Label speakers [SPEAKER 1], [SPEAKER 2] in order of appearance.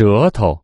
[SPEAKER 1] 舌头。